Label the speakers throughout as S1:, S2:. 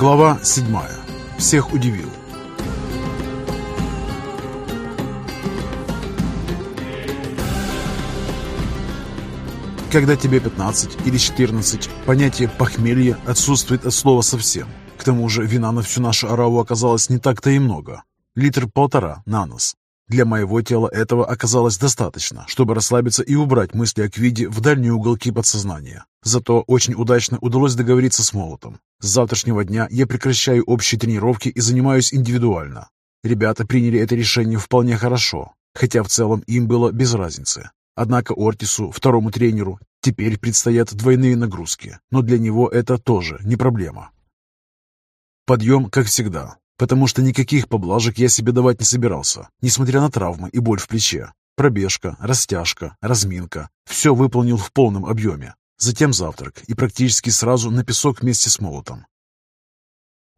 S1: Глава 7. Всех удивил. Когда тебе 15 или 14, понятие «похмелье» отсутствует от слова совсем. К тому же вина на всю нашу ораву оказалось не так-то и много. Литр полтора на нос. Для моего тела этого оказалось достаточно, чтобы расслабиться и убрать мысли о Квиде в дальние уголки подсознания. Зато очень удачно удалось договориться с Молотом. С завтрашнего дня я прекращаю общие тренировки и занимаюсь индивидуально. Ребята приняли это решение вполне хорошо, хотя в целом им было без разницы. Однако Ортису, второму тренеру, теперь предстоят двойные нагрузки, но для него это тоже не проблема. Подъем, как всегда, потому что никаких поблажек я себе давать не собирался, несмотря на травмы и боль в плече. Пробежка, растяжка, разминка – все выполнил в полном объеме. Затем завтрак и практически сразу на песок вместе с молотом.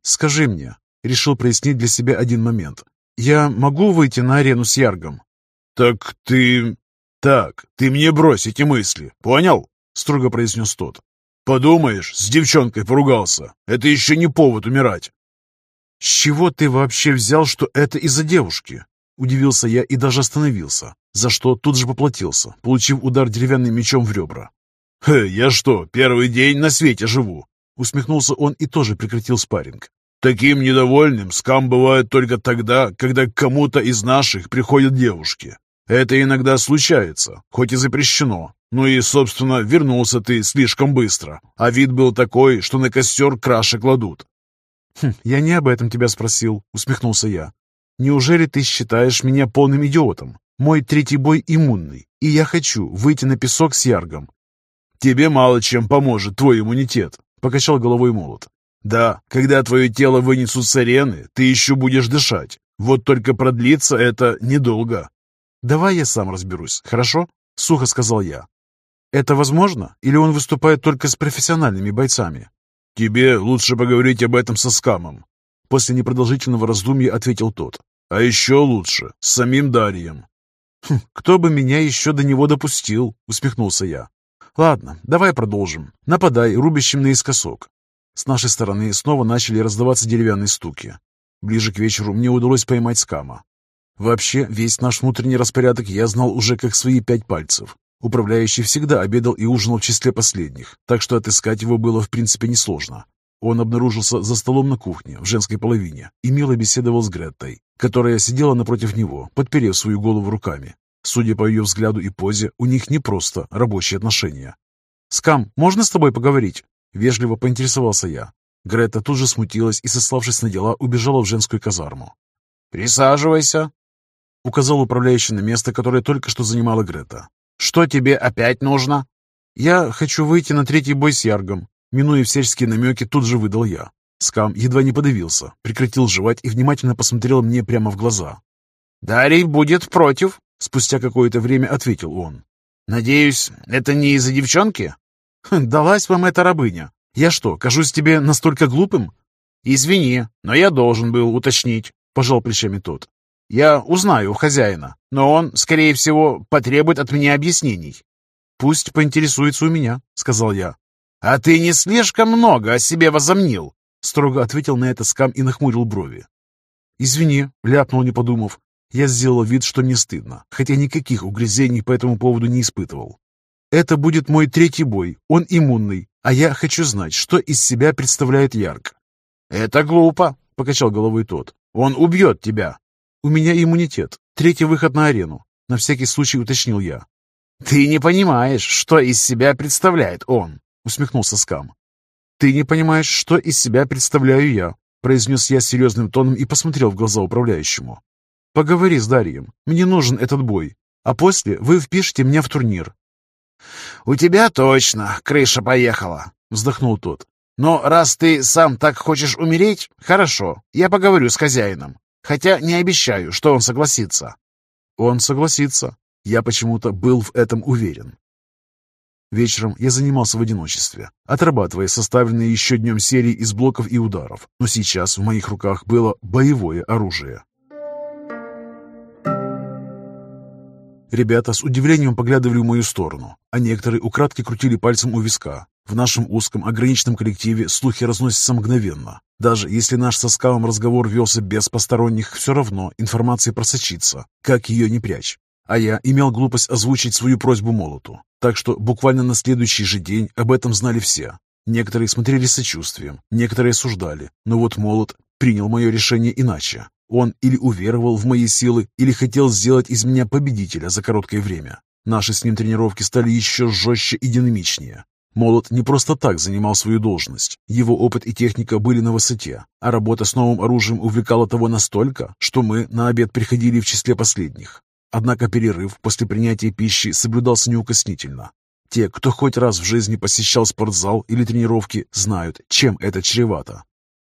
S1: «Скажи мне», – решил прояснить для себя один момент, – «я могу выйти на арену с Яргом?»
S2: «Так ты... так, ты мне брось эти мысли, понял?» – строго произнес тот. «Подумаешь, с девчонкой поругался. Это еще не повод умирать».
S1: «С чего ты вообще взял, что это из-за девушки?» Удивился я и даже остановился, за что тут же поплатился, получив удар деревянным мечом в ребра.
S2: «Хе, я что, первый день на свете живу?»
S1: Усмехнулся он и тоже прекратил спарринг.
S2: «Таким недовольным скам бывает только тогда, когда к кому-то из наших приходят девушки. Это иногда случается, хоть и запрещено. Ну и, собственно, вернулся ты слишком быстро, а вид был такой, что на костер краши кладут.
S1: «Хм, «Я не об этом тебя спросил», — усмехнулся я. «Неужели ты считаешь меня полным идиотом? Мой третий бой иммунный, и я хочу выйти на песок с Яргом».
S2: «Тебе мало чем поможет твой иммунитет», — покачал головой молот. «Да, когда твое тело вынесут с арены, ты еще будешь дышать. Вот только продлится это недолго».
S1: «Давай я сам разберусь, хорошо?» — сухо сказал я. «Это возможно? Или он выступает только с профессиональными бойцами?»
S2: «Тебе лучше поговорить об этом со Скамом», — после непродолжительного раздумья ответил тот. «А еще лучше, с самим Дарием».
S1: «Хм, «Кто бы меня еще до него допустил?» — усмехнулся я. «Ладно, давай продолжим. Нападай рубящим наискосок». С нашей стороны снова начали раздаваться деревянные стуки. Ближе к вечеру мне удалось поймать скама. Вообще, весь наш внутренний распорядок я знал уже как свои пять пальцев. Управляющий всегда обедал и ужинал в числе последних, так что отыскать его было в принципе несложно. Он обнаружился за столом на кухне, в женской половине, и мило беседовал с Греттой, которая сидела напротив него, подперев свою голову руками. Судя по ее взгляду и позе, у них не просто рабочие отношения. «Скам, можно с тобой поговорить?» — вежливо поинтересовался я. Грета тут же смутилась и, сославшись на дела, убежала в женскую казарму.
S3: «Присаживайся», —
S1: указал управляющий на место, которое только что занимала Грета.
S3: Что тебе опять нужно?»
S1: «Я хочу выйти на третий бой с Яргом». Минуя всяческие намеки, тут же выдал я. Скам едва не подавился, прекратил жевать и внимательно посмотрел мне прямо в глаза.
S3: «Дарий будет против», —
S1: спустя какое-то время ответил он.
S3: «Надеюсь, это не из-за девчонки?»
S1: «Хм, «Далась вам эта рабыня. Я что, кажусь тебе настолько глупым?»
S3: «Извини, но я должен был уточнить», — пожал плечами тот. Я узнаю у хозяина, но он, скорее всего, потребует от меня объяснений.
S1: Пусть поинтересуется у меня, сказал я.
S3: А ты не слишком много о себе возомнил,
S1: строго ответил на это скам и нахмурил брови. Извини, ляпнул, не подумав. Я сделал вид, что мне стыдно, хотя никаких угрызений по этому поводу не испытывал. Это будет мой третий бой, он иммунный, а я хочу знать, что из себя представляет Ярк.
S3: «Это глупо», — покачал головой тот. «Он убьет тебя».
S1: «У меня иммунитет. Третий выход на арену», — на всякий случай уточнил я.
S3: «Ты не понимаешь, что из себя представляет он», — усмехнулся Скам.
S1: «Ты не понимаешь, что из себя представляю я», — произнес я серьезным тоном и посмотрел в глаза управляющему. «Поговори с Дарьем. Мне нужен этот бой. А после вы впишете меня в турнир».
S3: «У тебя точно крыша поехала», — вздохнул тот. «Но раз ты сам так хочешь умереть, хорошо, я поговорю с хозяином. Хотя не обещаю, что он согласится.
S1: Он согласится. Я почему-то был в этом уверен. Вечером я занимался в одиночестве, отрабатывая составленные еще днем серии из блоков и ударов, но сейчас в моих руках было боевое оружие. Ребята с удивлением поглядывали в мою сторону, а некоторые украдкой крутили пальцем у виска. В нашем узком, ограниченном коллективе слухи разносятся мгновенно. Даже если наш со Скалом разговор велся без посторонних, все равно информация просочится, как ее не прячь. А я имел глупость озвучить свою просьбу Молоту. Так что буквально на следующий же день об этом знали все. Некоторые смотрели с сочувствием, некоторые осуждали. Но вот Молот принял мое решение иначе. Он или уверовал в мои силы, или хотел сделать из меня победителя за короткое время. Наши с ним тренировки стали еще жестче и динамичнее. Молот не просто так занимал свою должность. Его опыт и техника были на высоте, а работа с новым оружием увлекала того настолько, что мы на обед приходили в числе последних. Однако перерыв после принятия пищи соблюдался неукоснительно. Те, кто хоть раз в жизни посещал спортзал или тренировки, знают, чем это чревато.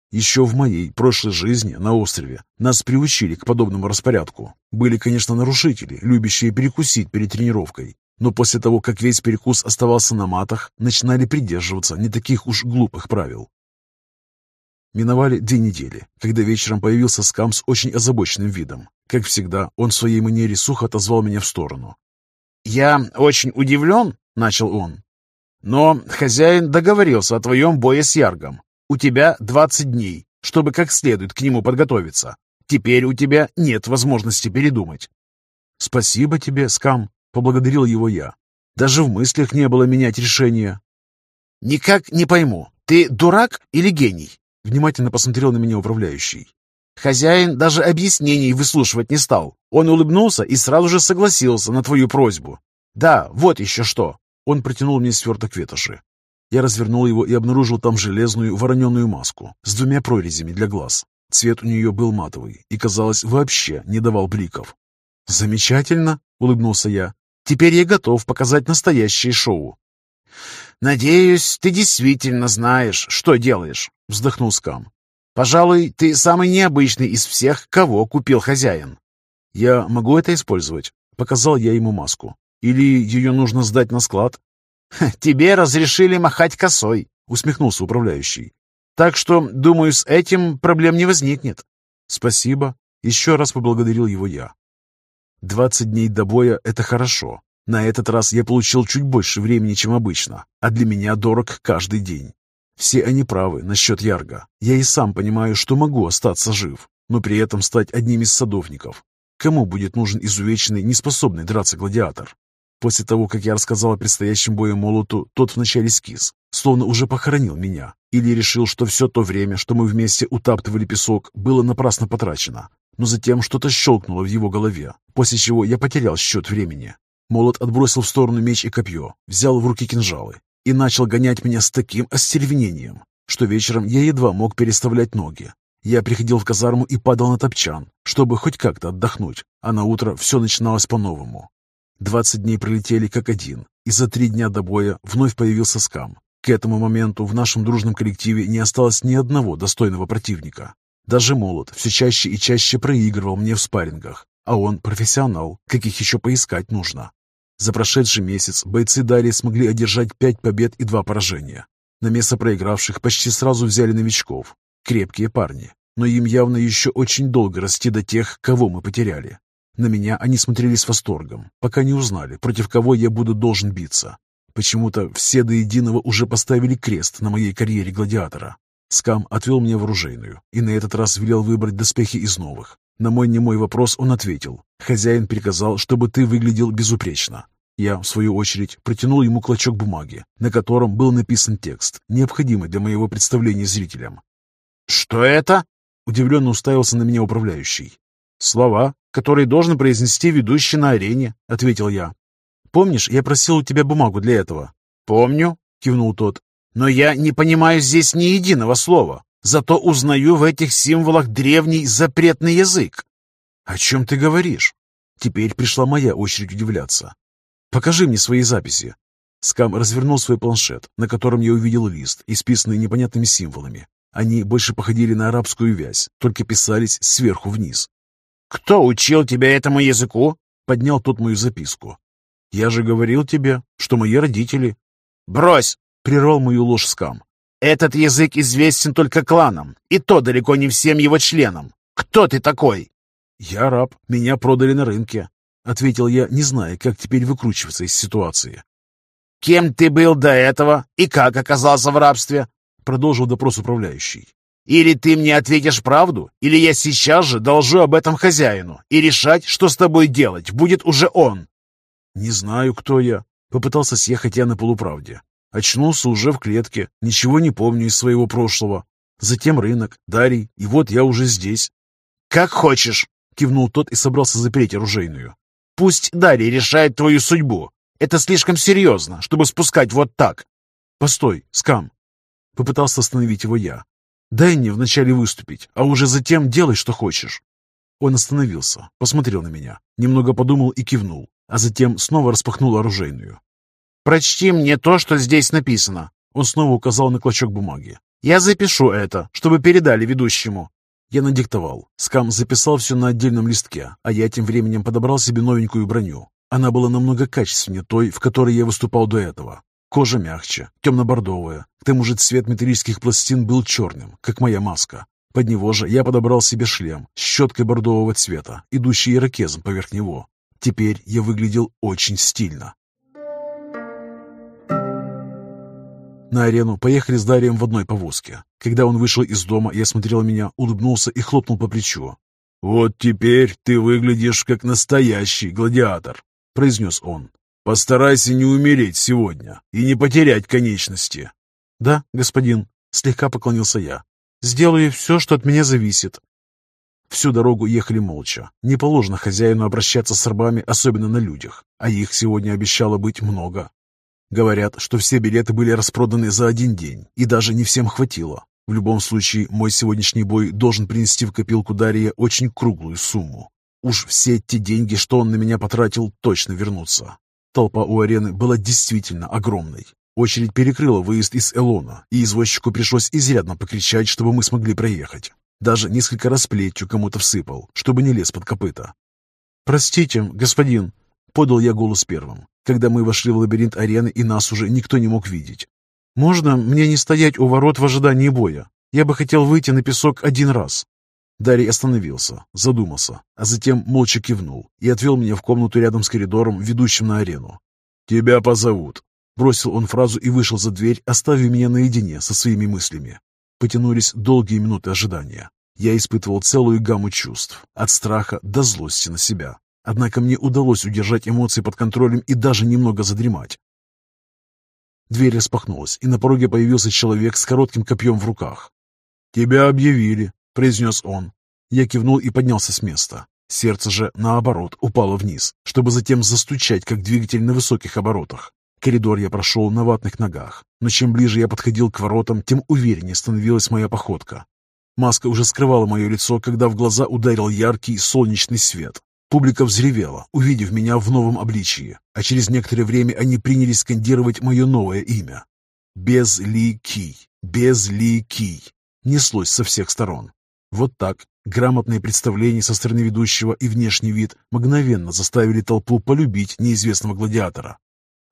S1: Еще в моей прошлой жизни на острове нас приучили к подобному распорядку. Были, конечно, нарушители, любящие перекусить перед тренировкой, но после того, как весь перекус оставался на матах, начинали придерживаться не таких уж глупых правил. Миновали две недели, когда вечером появился Скам с очень озабоченным видом. Как всегда, он в своей манере сухо отозвал меня в сторону.
S3: «Я очень удивлен», — начал он. «Но хозяин договорился о твоем бое с Яргом. У тебя двадцать дней, чтобы как следует к нему подготовиться. Теперь у тебя нет возможности передумать».
S1: «Спасибо тебе, Скам», Поблагодарил его я. Даже в мыслях не было менять решение.
S3: «Никак не пойму, ты дурак или гений?»
S1: Внимательно посмотрел на меня управляющий.
S3: Хозяин даже объяснений выслушивать не стал. Он улыбнулся и сразу же согласился на твою просьбу. «Да, вот еще что!» Он протянул мне сверток ветоши. Я развернул его и обнаружил там железную вороненую маску с двумя прорезями для глаз. Цвет у нее был матовый и, казалось, вообще не давал бликов. «Замечательно!» — улыбнулся я. Теперь я готов показать настоящее шоу. «Надеюсь, ты действительно знаешь, что делаешь», — вздохнул Скам. «Пожалуй, ты самый необычный из всех, кого купил хозяин».
S1: «Я могу это использовать?» — показал я ему маску. «Или ее нужно сдать на склад?»
S3: «Тебе разрешили махать косой», — усмехнулся управляющий. «Так что, думаю, с этим проблем не возникнет».
S1: «Спасибо». Еще раз поблагодарил его я. Двадцать дней до боя — это хорошо. На этот раз я получил чуть больше времени, чем обычно, а для меня дорог каждый день. Все они правы насчет Ярга. Я и сам понимаю, что могу остаться жив, но при этом стать одним из садовников. Кому будет нужен изувеченный, неспособный драться гладиатор? После того, как я рассказал о предстоящем бою Молоту, тот вначале скис, словно уже похоронил меня, или решил, что все то время, что мы вместе утаптывали песок, было напрасно потрачено но затем что-то щелкнуло в его голове, после чего я потерял счет времени. Молот отбросил в сторону меч и копье, взял в руки кинжалы и начал гонять меня с таким остервенением, что вечером я едва мог переставлять ноги. Я приходил в казарму и падал на топчан, чтобы хоть как-то отдохнуть, а на утро все начиналось по-новому. Двадцать дней пролетели как один, и за три дня до боя вновь появился скам. К этому моменту в нашем дружном коллективе не осталось ни одного достойного противника. Даже молот все чаще и чаще проигрывал мне в спаррингах, а он профессионал, каких еще поискать нужно. За прошедший месяц бойцы Дарьи смогли одержать пять побед и два поражения. На место проигравших почти сразу взяли новичков. Крепкие парни, но им явно еще очень долго расти до тех, кого мы потеряли. На меня они смотрели с восторгом, пока не узнали, против кого я буду должен биться. Почему-то все до единого уже поставили крест на моей карьере гладиатора. Скам отвел меня в оружейную и на этот раз велел выбрать доспехи из новых. На мой немой вопрос он ответил. «Хозяин приказал, чтобы ты выглядел безупречно». Я, в свою очередь, протянул ему клочок бумаги, на котором был написан текст, необходимый для моего представления зрителям.
S3: «Что это?» — удивленно уставился на меня управляющий. «Слова, которые должен произнести ведущий на арене», — ответил я. «Помнишь, я просил у тебя бумагу для этого?» «Помню», — кивнул тот. Но я не понимаю здесь ни единого слова, зато узнаю в этих символах древний запретный язык.
S1: О чем ты говоришь? Теперь пришла моя очередь удивляться. Покажи мне свои записи. Скам развернул свой планшет, на котором я увидел лист, исписанный непонятными символами. Они больше походили на арабскую вязь, только писались сверху вниз.
S3: «Кто учил тебя этому языку?»
S1: — поднял тот мою записку. «Я же говорил тебе, что мои родители...»
S3: «Брось!
S1: Прервал мою ложь скам.
S3: «Этот язык известен только кланам, и то далеко не всем его членам. Кто ты такой?»
S1: «Я раб, меня продали на рынке», — ответил я, не зная, как теперь выкручиваться из ситуации.
S3: Кем ты был до этого и как оказался в рабстве?» Продолжил допрос управляющий. «Или ты мне ответишь правду, или я сейчас же должу об этом хозяину, и решать, что с тобой делать, будет уже он».
S1: «Не знаю, кто я», — попытался съехать я на полуправде. Очнулся уже в клетке, ничего не помню из своего прошлого. Затем рынок, Дарий, и вот я уже здесь.
S3: «Как хочешь», — кивнул тот и собрался запереть оружейную. «Пусть Дарий решает твою судьбу. Это слишком серьезно, чтобы спускать вот так».
S1: «Постой, скам!» Попытался остановить его я. «Дай мне вначале выступить, а уже затем делай, что хочешь». Он остановился, посмотрел на меня, немного подумал и кивнул, а затем снова распахнул оружейную.
S3: «Прочти мне то, что здесь написано».
S1: Он снова указал на клочок бумаги.
S3: «Я запишу это, чтобы передали ведущему».
S1: Я надиктовал. Скам записал все на отдельном листке, а я тем временем подобрал себе новенькую броню. Она была намного качественнее той, в которой я выступал до этого. Кожа мягче, темно-бордовая. К тому же цвет металлических пластин был черным, как моя маска. Под него же я подобрал себе шлем с щеткой бордового цвета, идущий ирокезом поверх него. Теперь я выглядел очень стильно. На арену поехали с Дарием в одной повозке. Когда он вышел из дома и осмотрел меня, улыбнулся и хлопнул по плечу.
S2: «Вот теперь ты выглядишь как настоящий гладиатор», — произнес он. «Постарайся не умереть сегодня и не потерять конечности».
S1: «Да, господин», — слегка поклонился я. «Сделаю все, что от меня зависит». Всю дорогу ехали молча. Не положено хозяину обращаться с рабами, особенно на людях, а их сегодня обещало быть много. Говорят, что все билеты были распроданы за один день, и даже не всем хватило. В любом случае, мой сегодняшний бой должен принести в копилку Дарья очень круглую сумму. Уж все те деньги, что он на меня потратил, точно вернутся. Толпа у арены была действительно огромной. Очередь перекрыла выезд из Элона, и извозчику пришлось изрядно покричать, чтобы мы смогли проехать. Даже несколько раз плетью кому-то всыпал, чтобы не лез под копыта. «Простите, господин», — подал я голос первым когда мы вошли в лабиринт арены, и нас уже никто не мог видеть. «Можно мне не стоять у ворот в ожидании боя? Я бы хотел выйти на песок один раз». Дарий остановился, задумался, а затем молча кивнул и отвел меня в комнату рядом с коридором, ведущим на арену.
S2: «Тебя позовут», —
S1: бросил он фразу и вышел за дверь, оставив меня наедине со своими мыслями. Потянулись долгие минуты ожидания. Я испытывал целую гамму чувств, от страха до злости на себя. Однако мне удалось удержать эмоции под контролем и даже немного задремать. Дверь распахнулась, и на пороге появился человек с коротким копьем в руках.
S2: «Тебя объявили», — произнес он.
S1: Я кивнул и поднялся с места. Сердце же, наоборот, упало вниз, чтобы затем застучать, как двигатель на высоких оборотах. Коридор я прошел на ватных ногах, но чем ближе я подходил к воротам, тем увереннее становилась моя походка. Маска уже скрывала мое лицо, когда в глаза ударил яркий солнечный свет. Публика взревела, увидев меня в новом обличии, а через некоторое время они принялись скандировать мое новое имя. Безликий, безликий. Неслось со всех сторон. Вот так грамотное представление со стороны ведущего и внешний вид мгновенно заставили толпу полюбить неизвестного гладиатора.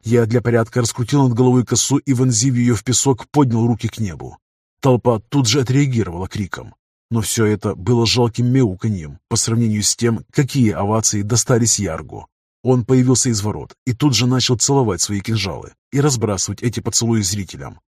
S1: Я для порядка раскрутил над головой косу и, вонзив ее в песок, поднял руки к небу. Толпа тут же отреагировала криком. Но все это было жалким мяуканьем по сравнению с тем, какие овации достались Яргу. Он появился из ворот и тут же начал целовать свои кинжалы и разбрасывать эти поцелуи зрителям.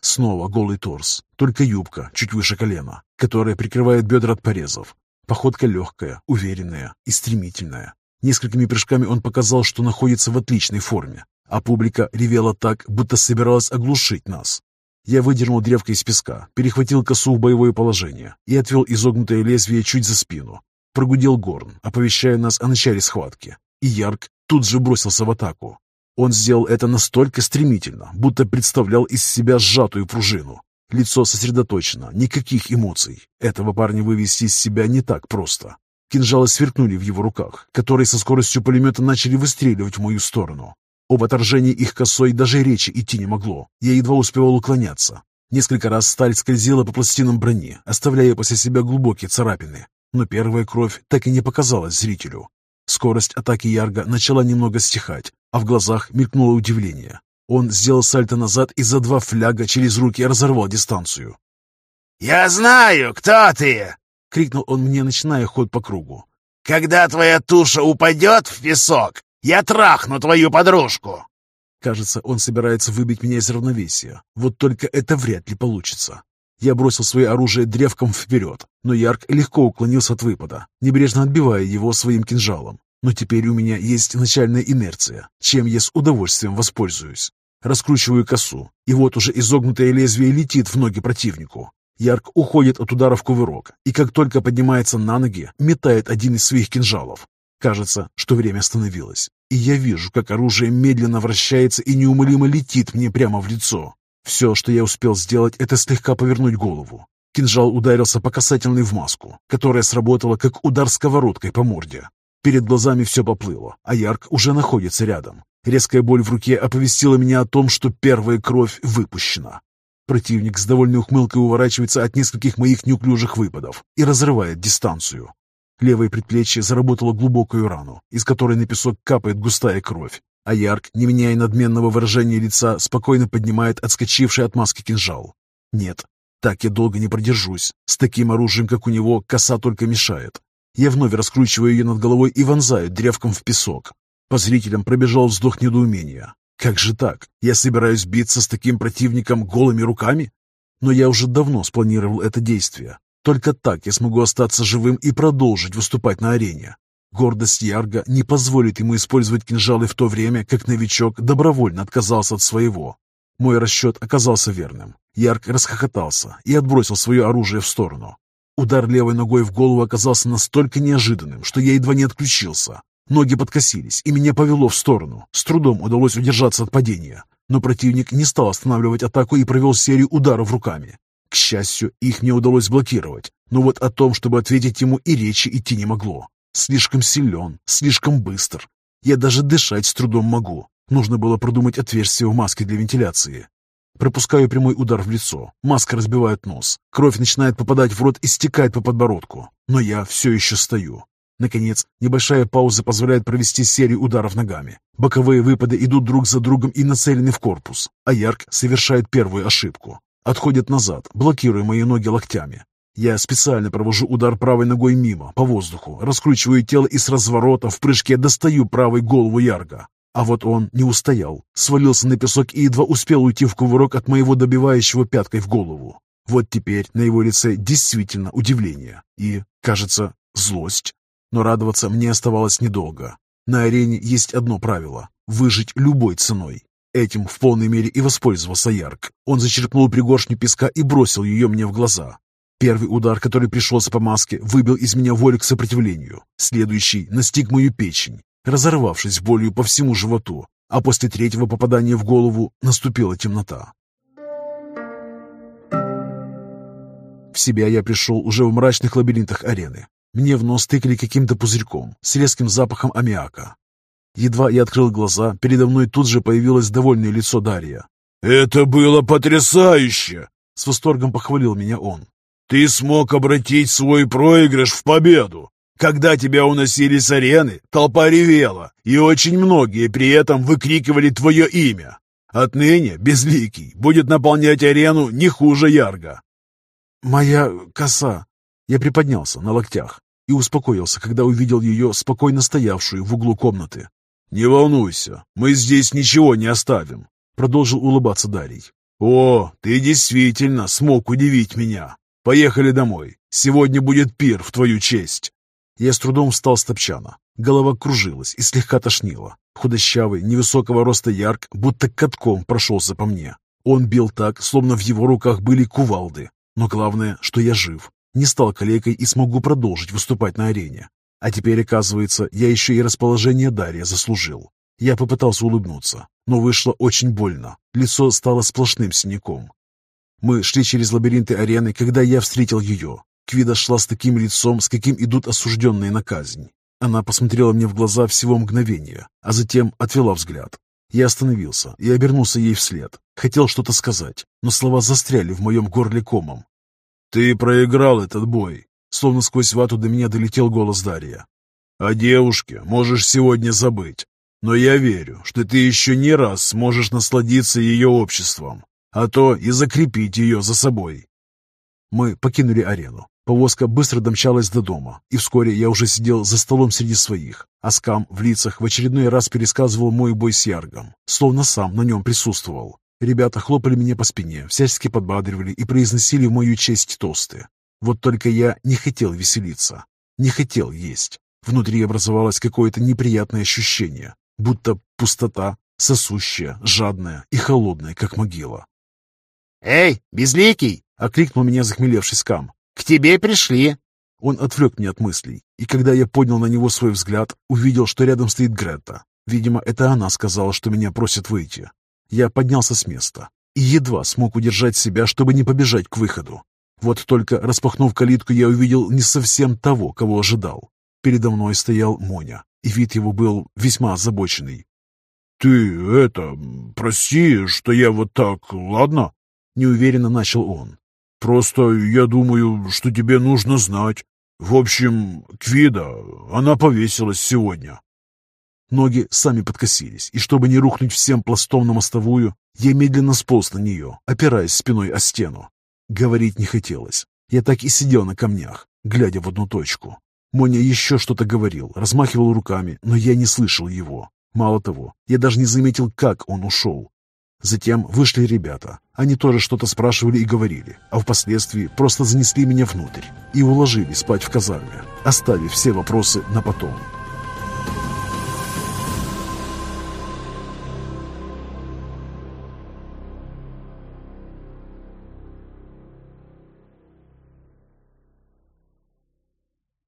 S1: Снова голый торс, только юбка чуть выше колена, которая прикрывает бедра от порезов. Походка легкая, уверенная и стремительная. Несколькими прыжками он показал, что находится в отличной форме, а публика ревела так, будто собиралась оглушить нас. Я выдернул древко из песка, перехватил косу в боевое положение и отвел изогнутое лезвие чуть за спину. Прогудел горн, оповещая нас о начале схватки. И Ярк тут же бросился в атаку. Он сделал это настолько стремительно, будто представлял из себя сжатую пружину. Лицо сосредоточено, никаких эмоций. Этого парня вывести из себя не так просто. Кинжалы сверкнули в его руках, которые со скоростью пулемета начали выстреливать в мою сторону. Об отражении их косой даже речи идти не могло. Я едва успевал уклоняться. Несколько раз сталь скользила по пластинам брони, оставляя после себя глубокие царапины. Но первая кровь так и не показалась зрителю. Скорость атаки Ярга начала немного стихать, а в глазах мелькнуло удивление. Он сделал сальто назад и за два фляга через руки разорвал дистанцию.
S3: «Я знаю, кто ты!»
S1: — крикнул он мне, начиная ход по кругу.
S3: «Когда твоя туша упадет в песок, я трахну твою подружку!»
S1: Кажется, он собирается выбить меня из равновесия. Вот только это вряд ли получится. Я бросил свое оружие древком вперед, но Ярк легко уклонился от выпада, небрежно отбивая его своим кинжалом. Но теперь у меня есть начальная инерция, чем я с удовольствием воспользуюсь. Раскручиваю косу, и вот уже изогнутое лезвие летит в ноги противнику. Ярк уходит от удара в кувырок, и как только поднимается на ноги, метает один из своих кинжалов. Кажется, что время остановилось, и я вижу, как оружие медленно вращается и неумолимо летит мне прямо в лицо. Все, что я успел сделать, это слегка повернуть голову. Кинжал ударился по касательной в маску, которая сработала как удар сковородкой по морде. Перед глазами все поплыло, а Ярк уже находится рядом. Резкая боль в руке оповестила меня о том, что первая кровь выпущена. Противник с довольной ухмылкой уворачивается от нескольких моих неуклюжих выпадов и разрывает дистанцию. Левое предплечье заработало глубокую рану, из которой на песок капает густая кровь. А Ярк, не меняя надменного выражения лица, спокойно поднимает отскочивший от маски кинжал. Нет, так я долго не продержусь. С таким оружием, как у него, коса только мешает. Я вновь раскручиваю ее над головой и вонзаю древком в песок. По зрителям пробежал вздох недоумения. Как же так? Я собираюсь биться с таким противником голыми руками? Но я уже давно спланировал это действие. Только так я смогу остаться живым и продолжить выступать на арене. Гордость Ярга не позволит ему использовать кинжалы в то время, как новичок добровольно отказался от своего. Мой расчет оказался верным. Ярк расхохотался и отбросил свое оружие в сторону. Удар левой ногой в голову оказался настолько неожиданным, что я едва не отключился. Ноги подкосились, и меня повело в сторону. С трудом удалось удержаться от падения. Но противник не стал останавливать атаку и провел серию ударов руками. К счастью, их мне удалось блокировать, но вот о том, чтобы ответить ему и речи идти не могло. Слишком силен, слишком быстр. Я даже дышать с трудом могу. Нужно было продумать отверстие в маске для вентиляции. Пропускаю прямой удар в лицо. Маска разбивает нос. Кровь начинает попадать в рот и стекает по подбородку. Но я все еще стою. Наконец, небольшая пауза позволяет провести серию ударов ногами. Боковые выпады идут друг за другом и нацелены в корпус, а Ярк совершает первую ошибку. Отходит назад, блокируя мои ноги локтями. Я специально провожу удар правой ногой мимо, по воздуху, раскручиваю тело и с разворота в прыжке достаю правой голову Ярга. А вот он не устоял, свалился на песок и едва успел уйти в кувырок от моего добивающего пяткой в голову. Вот теперь на его лице действительно удивление и, кажется, злость. Но радоваться мне оставалось недолго. На арене есть одно правило – выжить любой ценой. Этим в полной мере и воспользовался Ярк. Он зачерпнул пригоршню песка и бросил ее мне в глаза. Первый удар, который пришелся по маске, выбил из меня волю к сопротивлению. Следующий настиг мою печень, разорвавшись болью по всему животу, а после третьего попадания в голову наступила темнота. В себя я пришел уже в мрачных лабиринтах арены. Мне в нос тыкали каким-то пузырьком с резким запахом аммиака. Едва я открыл глаза, передо мной тут же появилось довольное лицо Дарья.
S2: «Это было потрясающе!»
S1: С восторгом похвалил меня он.
S2: Ты смог обратить свой проигрыш в победу. Когда тебя уносили с арены, толпа ревела, и очень многие при этом выкрикивали твое имя. Отныне Безликий будет наполнять арену не хуже Ярга.
S1: «Моя коса!» Я приподнялся на локтях и успокоился, когда увидел ее спокойно стоявшую в углу комнаты.
S2: «Не волнуйся, мы здесь ничего не оставим», — продолжил улыбаться Дарий. «О, ты действительно смог удивить меня. Поехали домой. Сегодня будет пир в твою честь.
S1: Я с трудом встал с топчана. Голова кружилась и слегка тошнила. Худощавый, невысокого роста ярк, будто катком прошелся по мне. Он бил так, словно в его руках были кувалды. Но главное, что я жив. Не стал калекой и смогу продолжить выступать на арене. А теперь, оказывается, я еще и расположение Дарья заслужил. Я попытался улыбнуться, но вышло очень больно. Лицо стало сплошным синяком. Мы шли через лабиринты арены, когда я встретил ее. Квида шла с таким лицом, с каким идут осужденные на казнь. Она посмотрела мне в глаза всего мгновения, а затем отвела взгляд. Я остановился и обернулся ей вслед. Хотел что-то сказать, но слова застряли в моем горле комом.
S2: «Ты проиграл этот бой»,
S1: словно сквозь вату до меня долетел голос Дарья.
S2: «О девушке можешь сегодня забыть, но я верю, что ты еще не раз сможешь насладиться ее обществом а то и закрепить ее за собой.
S1: Мы покинули арену. Повозка быстро домчалась до дома, и вскоре я уже сидел за столом среди своих, а скам в лицах в очередной раз пересказывал мой бой с Яргом, словно сам на нем присутствовал. Ребята хлопали меня по спине, всячески подбадривали и произносили в мою честь тосты. Вот только я не хотел веселиться, не хотел есть. Внутри образовалось какое-то неприятное ощущение, будто пустота, сосущая, жадная и холодная, как могила.
S3: «Эй, безликий!» — окликнул меня захмелевший скам. «К тебе пришли!»
S1: Он отвлек меня от мыслей, и когда я поднял на него свой взгляд, увидел, что рядом стоит Грета. Видимо, это она сказала, что меня просят выйти. Я поднялся с места и едва смог удержать себя, чтобы не побежать к выходу. Вот только распахнув калитку, я увидел не совсем того, кого ожидал. Передо мной стоял Моня, и вид его был весьма озабоченный.
S2: «Ты это... прости, что я вот так, ладно?»
S1: Неуверенно начал он.
S2: «Просто я думаю, что тебе нужно знать. В общем, Квида, она повесилась сегодня».
S1: Ноги сами подкосились, и чтобы не рухнуть всем пластом на мостовую, я медленно сполз на нее, опираясь спиной о стену. Говорить не хотелось. Я так и сидел на камнях, глядя в одну точку. Моня еще что-то говорил, размахивал руками, но я не слышал его. Мало того, я даже не заметил, как он ушел. Затем вышли ребята. Они тоже что-то спрашивали и говорили, а впоследствии просто занесли меня внутрь и уложили спать в казарме, оставив все вопросы на потом.